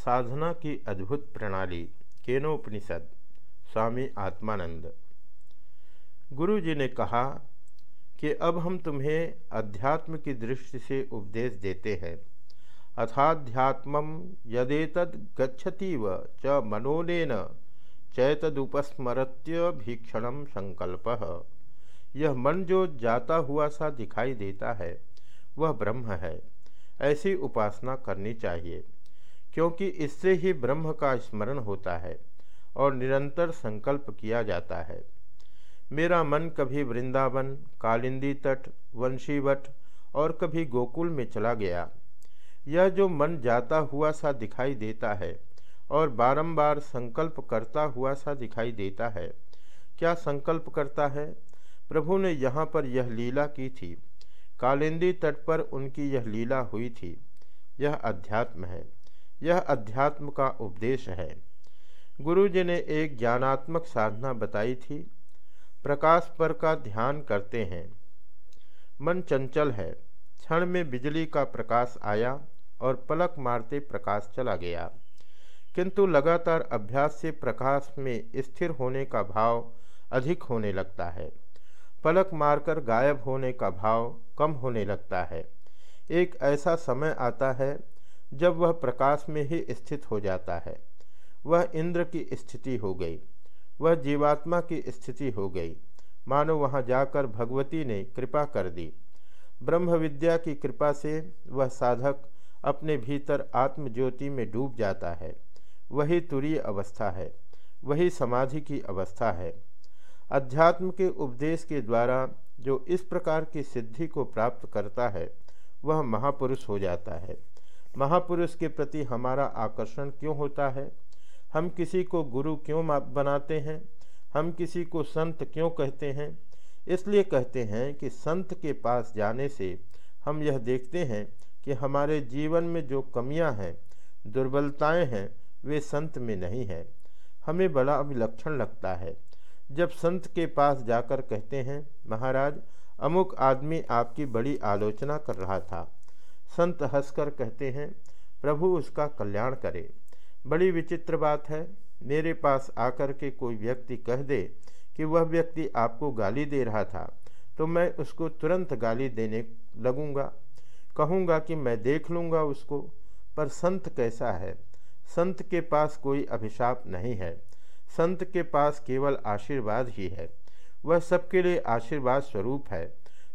साधना की अद्भुत प्रणाली, केनोपनिषद, स्वामी आत्मानंद। गुरु जी ने कहा कि अब हम तुम्हें अध्यात्म की दृष्टि से उपदेश देते हैं। अथाध्यात्म यदेतद गच्छतीव च मनोनेन चैतदुपस्मरत्य भीक्षण संकल्प। यह मन जो जाता हुआ सा दिखाई देता है, वह ब्रह्म है। ऐसी उपासना करनी चाहिए। क्योंकि इससे ही ब्रह्म का स्मरण होता है और निरंतर संकल्प किया जाता है। मेरा मन कभी वृंदावन, कालिंदी तट, वंशीवट और कभी गोकुल में चला गया। यह जो मन जाता हुआ सा दिखाई देता है और बारंबार संकल्प करता हुआ सा दिखाई देता है, क्या संकल्प करता है? प्रभु ने यहाँ पर यह लीला की थी। कालिंदी तट पर उनकी यह लीला हुई थी। यह अध्यात्म है। यह अध्यात्म का उपदेश है। गुरु जी ने एक ज्ञानात्मक साधना बताई थी। प्रकाश पर का ध्यान करते हैं। मन चंचल है। क्षण में बिजली का प्रकाश आया और पलक मारते प्रकाश चला गया। किंतु लगातार अभ्यास से प्रकाश में स्थिर होने का भाव अधिक होने लगता है। पलक मारकर गायब होने का भाव कम होने लगता है। एक ऐसा समय आता है जब वह प्रकाश में ही स्थित हो जाता है, वह इंद्र की स्थिति हो गई, वह जीवात्मा की स्थिति हो गई। मानो वहाँ जाकर भगवती ने कृपा कर दी। ब्रह्म विद्या की कृपा से वह साधक अपने भीतर आत्मज्योति में डूब जाता है। वही तुरीय अवस्था है, वही समाधि की अवस्था है। अध्यात्म के उपदेश के द्वारा जो इस प्रकार की सिद्धि को प्राप्त करता है, वह महापुरुष हो जाता है। महापुरुष के प्रति हमारा आकर्षण क्यों होता है? हम किसी को गुरु क्यों बनाते हैं? हम किसी को संत क्यों कहते हैं? इसलिए कहते हैं कि संत के पास जाने से हम यह देखते हैं कि हमारे जीवन में जो कमियाँ हैं, दुर्बलताएँ हैं, वे संत में नहीं हैं। हमें बड़ा विलक्षण लगता है। जब संत के पास जाकर कहते हैं, महाराज, अमुक आदमी आपकी बड़ी आलोचना कर रहा था। संत हंसकर कहते हैं, प्रभु उसका कल्याण करे। बड़ी विचित्र बात है, मेरे पास आकर के कोई व्यक्ति कह दे कि वह व्यक्ति आपको गाली दे रहा था तो मैं उसको तुरंत गाली देने लगूँगा। कहूँगा कि मैं देख लूँगा उसको, पर संत कैसा है? संत के पास कोई अभिशाप नहीं है। संत के पास केवल आशीर्वाद ही है। वह सबके लिए आशीर्वाद स्वरूप है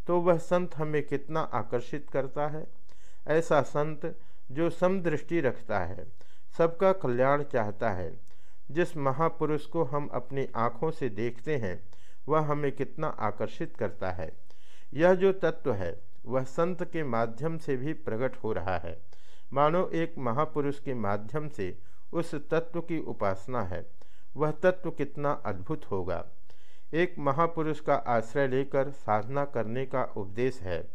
तो वह संत हमें कितना आकर्षित करता है? ऐसा संत जो समदृष्टि रखता है, सबका कल्याण चाहता है। जिस महापुरुष को हम अपनी आँखों से देखते हैं, वह हमें कितना आकर्षित करता है। यह जो तत्व है, वह संत के माध्यम से भी प्रकट हो रहा है। मानो एक महापुरुष के माध्यम से उस तत्व की उपासना है, वह तत्व कितना अद्भुत होगा। एक महापुरुष का आश्रय लेकर साधना करने का उपदेश है।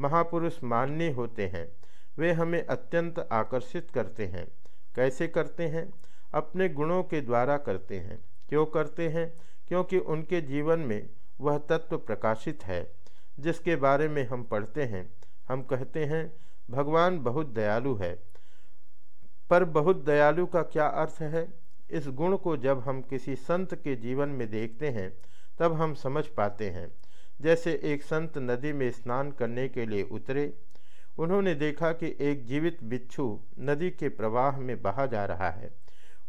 महापुरुष मान्य होते हैं। वे हमें अत्यंत आकर्षित करते हैं। कैसे करते हैं? अपने गुणों के द्वारा करते हैं। क्यों करते हैं? क्योंकि उनके जीवन में वह तत्व प्रकाशित है, जिसके बारे में हम पढ़ते हैं। हम कहते हैं, भगवान बहुत दयालु है। पर बहुत दयालु का क्या अर्थ है? इस गुण को जब हम किसी संत के जीवन में देखते हैं, तब हम समझ पाते हैं। जैसे एक संत नदी में स्नान करने के लिए उतरे, उन्होंने देखा कि एक जीवित बिच्छू नदी के प्रवाह में बहा जा रहा है।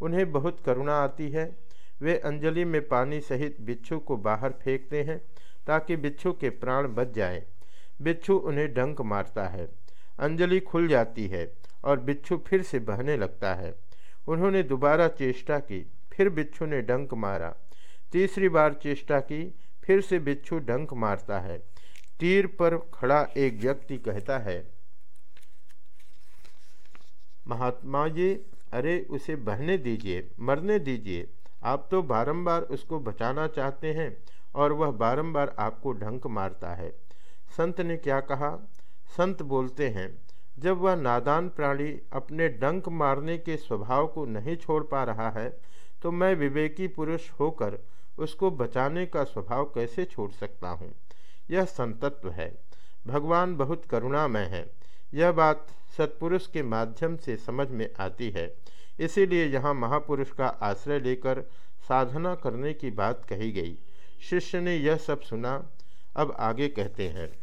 उन्हें बहुत करुणा आती है। वे अंजलि में पानी सहित बिच्छू को बाहर फेंकते हैं ताकि बिच्छू के प्राण बच जाए। बिच्छू उन्हें डंक मारता है। अंजलि खुल जाती है और बिच्छू फिर से बहने लगता है। उन्होंने दोबारा चेष्टा की, फिर बिच्छू ने डंक मारा। तीसरी बार चेष्टा की फिर से बिच्छू डंक मारता है। तीर पर खड़ा एक व्यक्ति कहता है, महात्मा जी, अरे उसे बहने दीजिए, मरने दीजिए। आप तो बारंबार उसको बचाना चाहते हैं और वह बारंबार आपको ढंक मारता है। संत ने क्या कहा? संत बोलते हैं, जब वह नादान प्राणी अपने डंक मारने के स्वभाव को नहीं छोड़ पा रहा है तो मैं विवेकी पुरुष होकर उसको बचाने का स्वभाव कैसे छोड़ सकता हूँ? यह संतत्व है। भगवान बहुत करुणामय है। यह बात सत्पुरुष के माध्यम से समझ में आती है। इसीलिए यहाँ महापुरुष का आश्रय लेकर साधना करने की बात कही गई। शिष्य ने यह सब सुना। अब आगे कहते हैं।